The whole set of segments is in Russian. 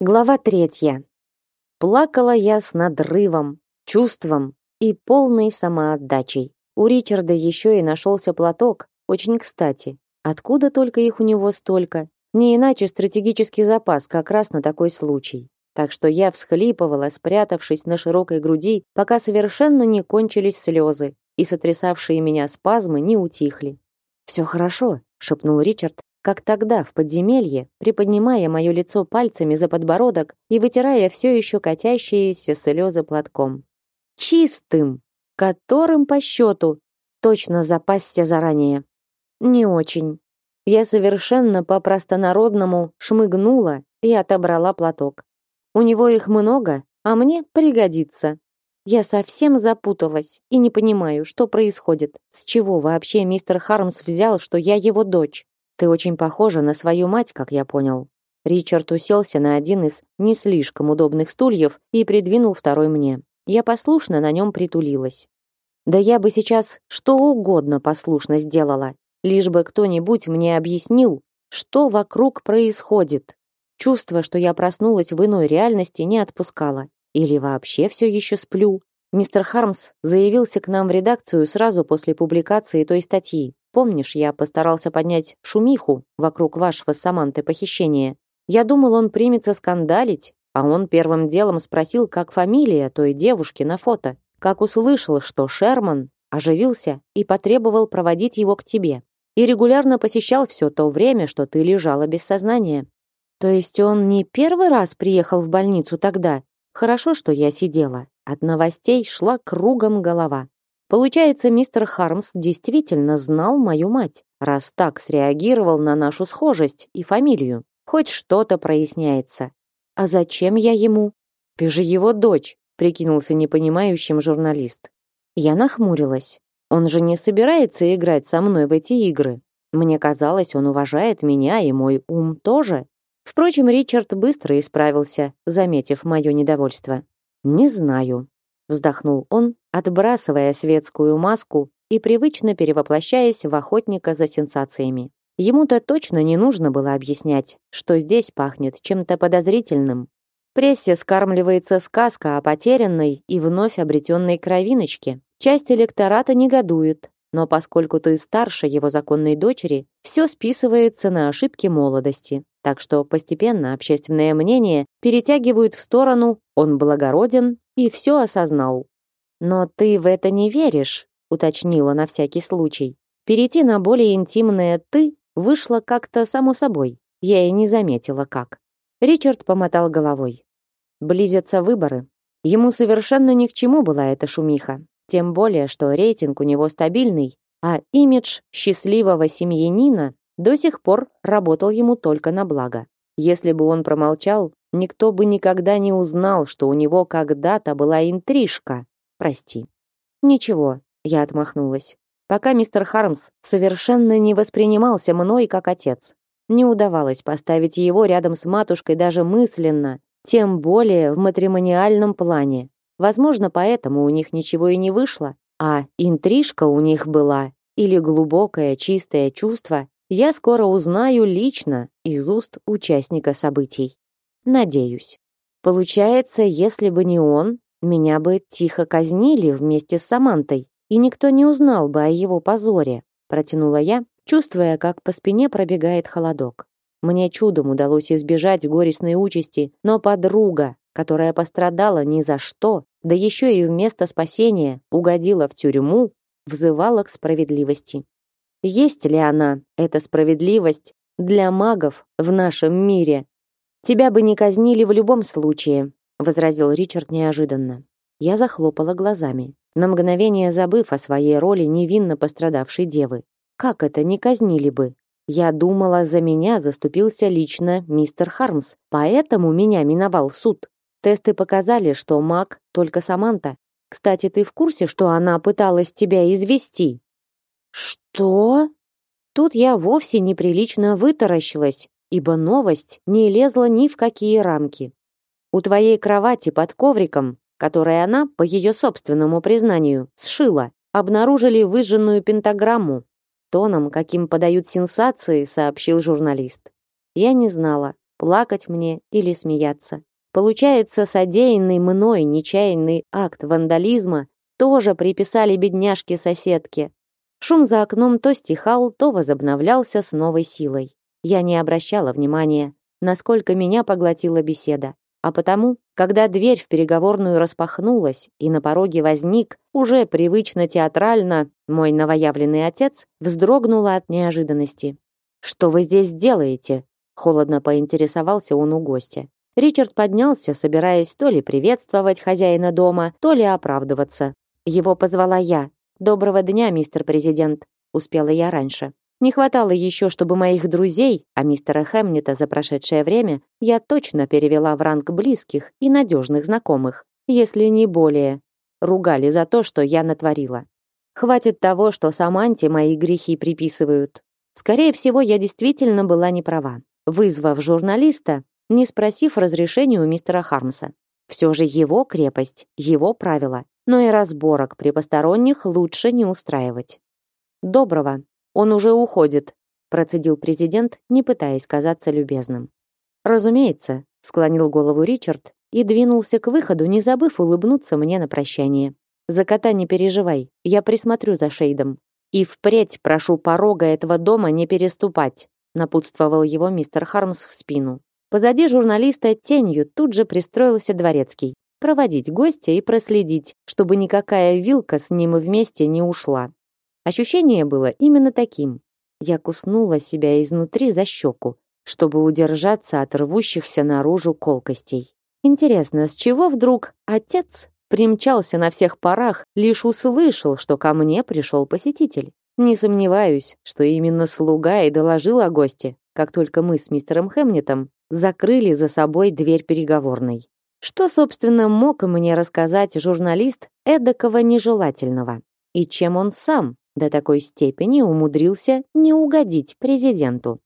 Глава третья. Плакала я с надрывом, чувством и полной самоотдачей. У Ричарда еще и нашелся платок, очень кстати. Откуда только их у него столько? Не иначе стратегический запас как раз на такой случай. Так что я всхлипывала, спрятавшись на широкой груди, пока совершенно не кончились слезы, и сотрясавшие меня спазмы не утихли. «Все хорошо», — шепнул Ричард, как тогда в подземелье, приподнимая мое лицо пальцами за подбородок и вытирая все еще катящиеся слезы платком. Чистым, которым по счету точно запасся заранее. Не очень. Я совершенно по-простонародному шмыгнула и отобрала платок. У него их много, а мне пригодится. Я совсем запуталась и не понимаю, что происходит. С чего вообще мистер Хармс взял, что я его дочь? Ты очень похожа на свою мать, как я понял. Ричард уселся на один из не слишком удобных стульев и придвинул второй мне. Я послушно на нем притулилась. Да я бы сейчас что угодно послушно сделала, лишь бы кто-нибудь мне объяснил, что вокруг происходит. Чувство, что я проснулась в иной реальности, не отпускало. Или вообще все еще сплю. Мистер Хармс заявился к нам в редакцию сразу после публикации той статьи. Помнишь, я постарался поднять шумиху вокруг вашего с Самантой похищения? Я думал, он примется скандалить, а он первым делом спросил, как фамилия той девушки на фото. Как услышал, что Шерман оживился и потребовал проводить его к тебе. И регулярно посещал все то время, что ты лежала без сознания. То есть он не первый раз приехал в больницу тогда? Хорошо, что я сидела. От новостей шла кругом голова. Получается, мистер Хармс действительно знал мою мать, раз так среагировал на нашу схожесть и фамилию. Хоть что-то проясняется. А зачем я ему? Ты же его дочь, прикинулся непонимающим журналист. Я нахмурилась. Он же не собирается играть со мной в эти игры. Мне казалось, он уважает меня и мой ум тоже. Впрочем, Ричард быстро исправился, заметив мое недовольство. Не знаю, вздохнул он, отбрасывая светскую маску и привычно перевоплощаясь в охотника за сенсациями. Ему-то точно не нужно было объяснять, что здесь пахнет чем-то подозрительным. Прессе скармливается сказка о потерянной и вновь обретенной кровиночке. Часть электората негодует, но поскольку ты старше его законной дочери, все списывается на ошибки молодости. Так что постепенно общественное мнение перетягивают в сторону «он благороден и все осознал». «Но ты в это не веришь», уточнила на всякий случай. Перейти на более интимное «ты» вышло как-то само собой. Я и не заметила, как. Ричард помотал головой. Близятся выборы. Ему совершенно ни к чему была эта шумиха. Тем более, что рейтинг у него стабильный, а имидж счастливого семьянина до сих пор работал ему только на благо. Если бы он промолчал, никто бы никогда не узнал, что у него когда-то была интрижка. Прости. Ничего, я отмахнулась. Пока мистер Хармс совершенно не воспринимался мной как отец. Не удавалось поставить его рядом с матушкой даже мысленно, тем более в матримониальном плане. Возможно, поэтому у них ничего и не вышло, а интрижка у них была или глубокое чистое чувство, я скоро узнаю лично из уст участника событий. Надеюсь. Получается, если бы не он, меня бы тихо казнили вместе с Самантой, и никто не узнал бы о его позоре, протянула я, чувствуя, как по спине пробегает холодок. Мне чудом удалось избежать горестной участи, но подруга, которая пострадала ни за что, да еще и вместо спасения угодила в тюрьму, взывала к справедливости. Есть ли она, эта справедливость, для магов в нашем мире? Тебя бы не казнили в любом случае, возразил Ричард неожиданно. Я захлопала глазами, на мгновение забыв о своей роли невинно пострадавшей девы. Как это не казнили бы? Я думала, за меня заступился лично мистер Хармс, поэтому меня миновал суд. Тесты показали, что маг только Саманта. Кстати, ты в курсе, что она пыталась тебя извести? Что? Тут я вовсе неприлично вытаращилась, ибо новость не лезла ни в какие рамки. У твоей кровати под ковриком, который она, по ее собственному признанию, сшила, обнаружили выжженную пентаграмму. Тоном, каким подают сенсации, сообщил журналист. Я не знала, плакать мне или смеяться. Получается, содеянный мной нечаянный акт вандализма тоже приписали бедняжке-соседке. Шум за окном то стихал, то возобновлялся с новой силой. Я не обращала внимания, насколько меня поглотила беседа. А потому, когда дверь в переговорную распахнулась и на пороге возник, уже привычно театрально, мой новоявленный отец, вздрогнула от неожиданности. «Что вы здесь делаете?» Холодно поинтересовался он у гостя. Ричард поднялся, собираясь то ли приветствовать хозяина дома, то ли оправдываться. Его позвала я. «Доброго дня, мистер президент», успела я раньше. Не хватало еще, чтобы моих друзей, а мистера Хэмнета за прошедшее время, я точно перевела в ранг близких и надежных знакомых, если не более. Ругали за то, что я натворила. Хватит того, что Саманте мои грехи приписывают. Скорее всего, я действительно была не права, вызвав журналиста, не спросив разрешения у мистера Хармса. Все же его крепость, его правила, но и разборок при посторонних лучше не устраивать. Доброго, он уже уходит, процедил президент, не пытаясь казаться любезным. Разумеется, склонил голову Ричард и двинулся к выходу, не забыв улыбнуться мне на прощание. За кота не переживай, я присмотрю за Шейдом. И впредь прошу порога этого дома не переступать, напутствовал его мистер Хармс в спину. Позади журналиста тенью тут же пристроился дворецкий. Проводить гостя и проследить, чтобы никакая вилка с ним вместе не ушла. Ощущение было именно таким. Я куснула себя изнутри за щеку, чтобы удержаться от рвущихся наружу колкостей. Интересно, с чего вдруг отец примчался на всех парах, лишь услышал, что ко мне пришел посетитель? Не сомневаюсь, что именно слуга и доложил о госте, как только мы с мистером Хемнетом закрыли за собой дверь переговорной. Что, собственно, мог мне рассказать журналист эдакого нежелательного? И чем он сам до такой степени умудрился не угодить президенту.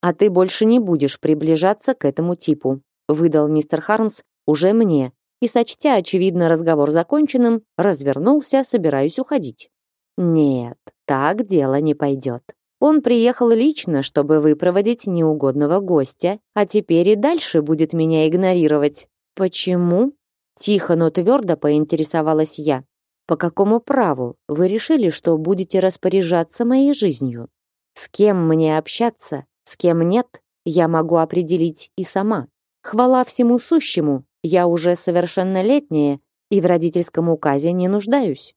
А ты больше не будешь приближаться к этому типу, выдал мистер Хармс уже мне, и сочтя очевидно разговор законченным, развернулся, собираясь уходить. Нет, так дело не пойдет. Он приехал лично, чтобы выпроводить неугодного гостя, а теперь и дальше будет меня игнорировать. Почему? Тихо, но твердо поинтересовалась я. По какому праву вы решили, что будете распоряжаться моей жизнью? С кем мне общаться, с кем нет, я могу определить и сама. Хвала всему сущему, я уже совершеннолетняя и в родительском указе не нуждаюсь.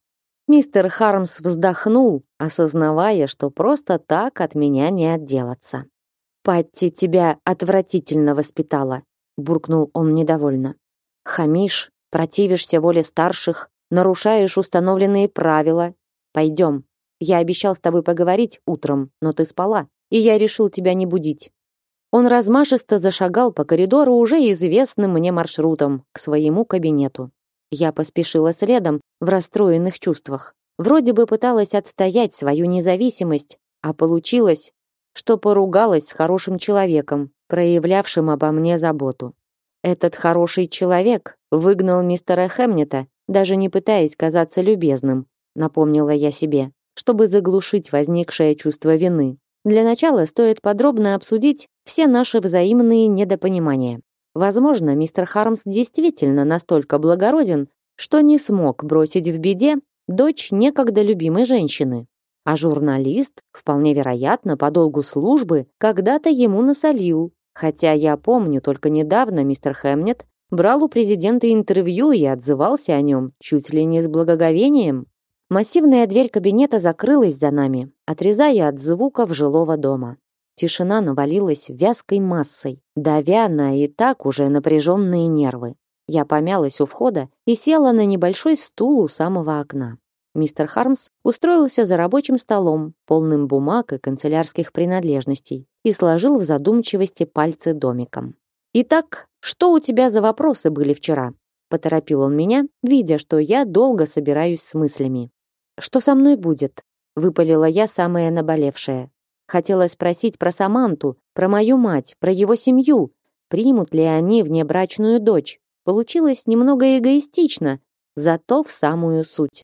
Мистер Хармс вздохнул, осознавая, что просто так от меня не отделаться. «Патти тебя отвратительно воспитала», — буркнул он недовольно. «Хамишь, противишься воле старших, нарушаешь установленные правила. Пойдем. Я обещал с тобой поговорить утром, но ты спала, и я решил тебя не будить. Он размашисто зашагал по коридору уже известным мне маршрутом к своему кабинету. Я поспешила следом в расстроенных чувствах. Вроде бы пыталась отстоять свою независимость, а получилось, что поругалась с хорошим человеком, проявлявшим обо мне заботу. Этот хороший человек выгнал мистера Хемнета даже не пытаясь казаться любезным, напомнила я себе, чтобы заглушить возникшее чувство вины. Для начала стоит подробно обсудить все наши взаимные недопонимания. Возможно, мистер Хармс действительно настолько благороден, что не смог бросить в беде дочь некогда любимой женщины. А журналист, вполне вероятно, по долгу службы, когда-то ему насолил. Хотя я помню, только недавно мистер Хемнет брал у президента интервью и отзывался о нем чуть ли не с благоговением. Массивная дверь кабинета закрылась за нами, отрезая от звуков жилого дома. Тишина навалилась вязкой массой, давя на и так уже напряженные нервы. Я помялась у входа и села на небольшой стул у самого окна. Мистер Хармс устроился за рабочим столом, полным бумаг и канцелярских принадлежностей, и сложил в задумчивости пальцы домиком. «Итак, что у тебя за вопросы были вчера?» Поторопил он меня, видя, что я долго собираюсь с мыслями. «Что со мной будет?» Выпалила я самое наболевшее. Хотела спросить про Саманту, про мою мать, про его семью. Примут ли они внебрачную дочь? Получилось немного эгоистично, зато в самую суть.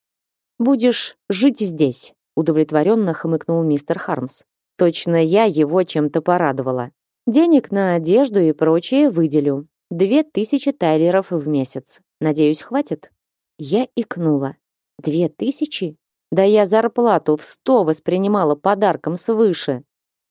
«Будешь жить здесь», удовлетворенно хмыкнул мистер Хармс. Точно я его чем-то порадовала. Денег на одежду и прочее выделю. Две тысячи тайлеров в месяц. Надеюсь, хватит?» Я икнула. «Две тысячи? Да я зарплату в сто воспринимала подарком свыше».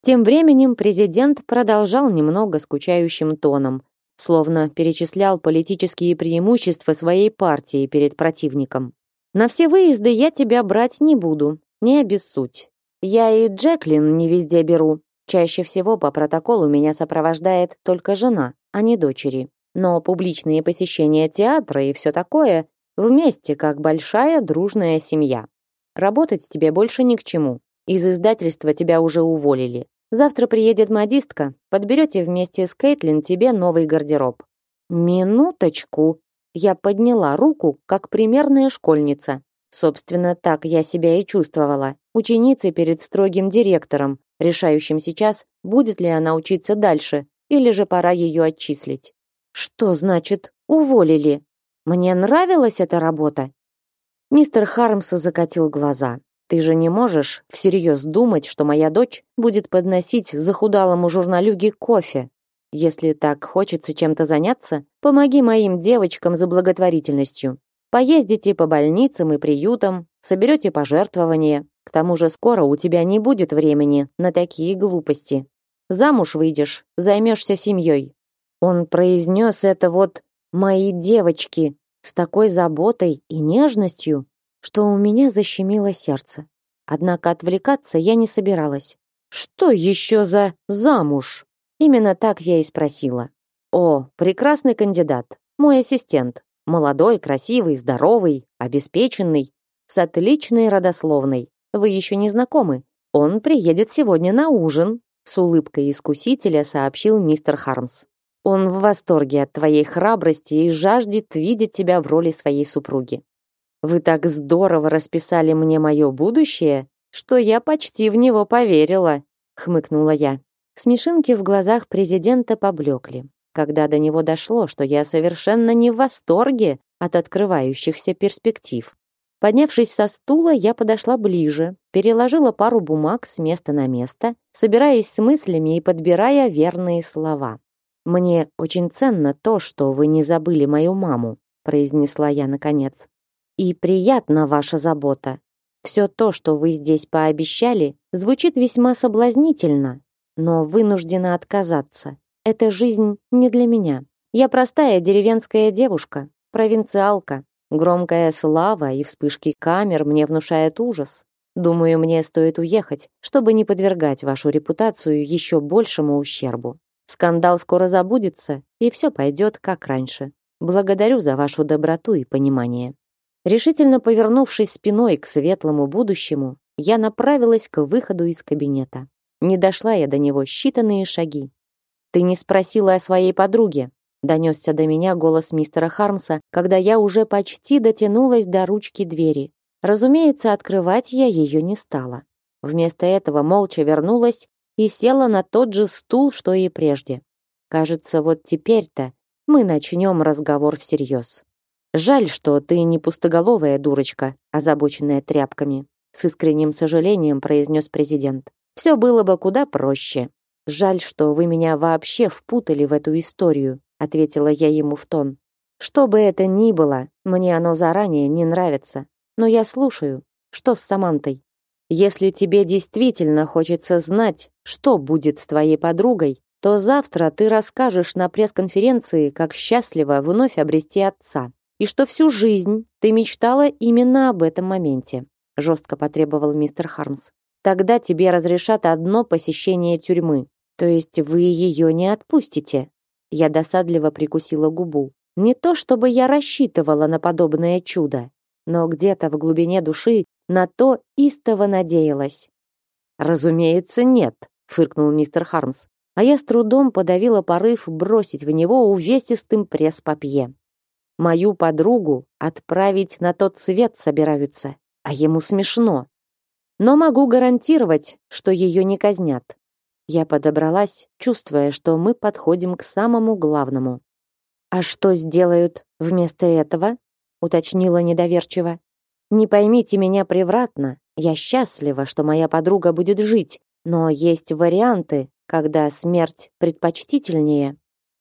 Тем временем президент продолжал немного скучающим тоном, словно перечислял политические преимущества своей партии перед противником. «На все выезды я тебя брать не буду, не обессудь. Я и Джеклин не везде беру. Чаще всего по протоколу меня сопровождает только жена, а не дочери. Но публичные посещения театра и все такое вместе, как большая дружная семья. Работать тебе больше ни к чему. Из издательства тебя уже уволили. Завтра приедет модистка, подберете вместе с Кейтлин тебе новый гардероб. Минуточку. Я подняла руку, как примерная школьница. Собственно, так я себя и чувствовала. Ученицей перед строгим директором, решающим сейчас, будет ли она учиться дальше, или же пора ее отчислить. Что значит уволили? Мне нравилась эта работа. Мистер Хармс закатил глаза. Ты же не можешь всерьез думать, что моя дочь будет подносить захудалому журналюге кофе. Если так хочется чем-то заняться, помоги моим девочкам за благотворительностью. Поездите по больницам и приютам, соберете пожертвования. К тому же скоро у тебя не будет времени на такие глупости. Замуж выйдешь, займешься семьей. Он произнес это вот «мои девочки» с такой заботой и нежностью, что у меня защемило сердце. Однако отвлекаться я не собиралась. «Что еще за замуж?» Именно так я и спросила. «О, прекрасный кандидат, мой ассистент. Молодой, красивый, здоровый, обеспеченный, с отличной родословной. Вы еще не знакомы. Он приедет сегодня на ужин», с улыбкой искусителя сообщил мистер Хармс. Он в восторге от твоей храбрости и жаждет видеть тебя в роли своей супруги. Вы так здорово расписали мне мое будущее, что я почти в него поверила, хмыкнула я. Смешинки в глазах президента поблекли, когда до него дошло, что я совершенно не в восторге от открывающихся перспектив. Поднявшись со стула, я подошла ближе, переложила пару бумаг с места на место, собираясь с мыслями и подбирая верные слова. Мне очень ценно то, что вы не забыли мою маму, произнесла я наконец. И приятна ваша забота. Все то, что вы здесь пообещали, звучит весьма соблазнительно, но вынуждена отказаться. Эта жизнь не для меня. Я простая деревенская девушка, провинциалка. Громкая слава и вспышки камер мне внушают ужас. Думаю, мне стоит уехать, чтобы не подвергать вашу репутацию еще большему ущербу. Скандал скоро забудется, и все пойдет как раньше. Благодарю за вашу доброту и понимание. Решительно повернувшись спиной к светлому будущему, я направилась к выходу из кабинета. Не дошла я до него считанные шаги. Ты не спросила о своей подруге, донесся до меня голос мистера Хармса, когда я уже почти дотянулась до ручки двери. Разумеется, открывать я ее не стала. Вместо этого молча вернулась и села на тот же стул, что и прежде. Кажется, вот теперь-то мы начнем разговор всерьез. Жаль, что ты не пустоголовая дурочка, озабоченная тряпками, с искренним сожалением произнес президент. Все было бы куда проще. Жаль, что вы меня вообще впутали в эту историю, ответила я ему в тон. Что бы это ни было, мне оно заранее не нравится. Но я слушаю. Что с Самантой? Если тебе действительно хочется знать, что будет с твоей подругой, то завтра ты расскажешь на пресс-конференции, как счастливо вновь обрести отца, и что всю жизнь ты мечтала именно об этом моменте, жестко потребовал мистер Хармс. Тогда тебе разрешат одно посещение тюрьмы. То есть вы ее не отпустите? Я досадливо прикусила губу. Не то чтобы я рассчитывала на подобное чудо, но где-то в глубине души на то истово надеялась. Разумеется, нет, фыркнул мистер Хармс. А я с трудом подавила порыв бросить в него увесистым пресс-папье. Мою подругу отправить на тот свет собираются, а ему смешно. Но могу гарантировать, что ее не казнят. Я подобралась, чувствуя, что мы подходим к самому главному. А что сделают вместо этого? уточнила недоверчиво. Не поймите меня превратно. Я счастлива, что моя подруга будет жить, но есть варианты, когда смерть предпочтительнее.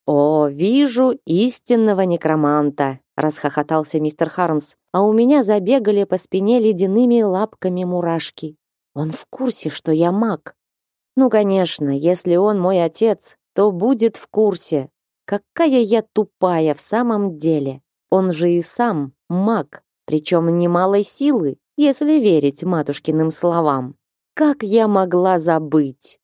О, вижу истинного некроманта, расхохотался мистер Хармс, а у меня забегали по спине ледяными лапками мурашки. Он в курсе, что я маг. Ну, конечно, если он мой отец, то будет в курсе. Какая я тупая в самом деле. Он же и сам маг, причем немалой силы, если верить матушкиным словам. Как я могла забыть?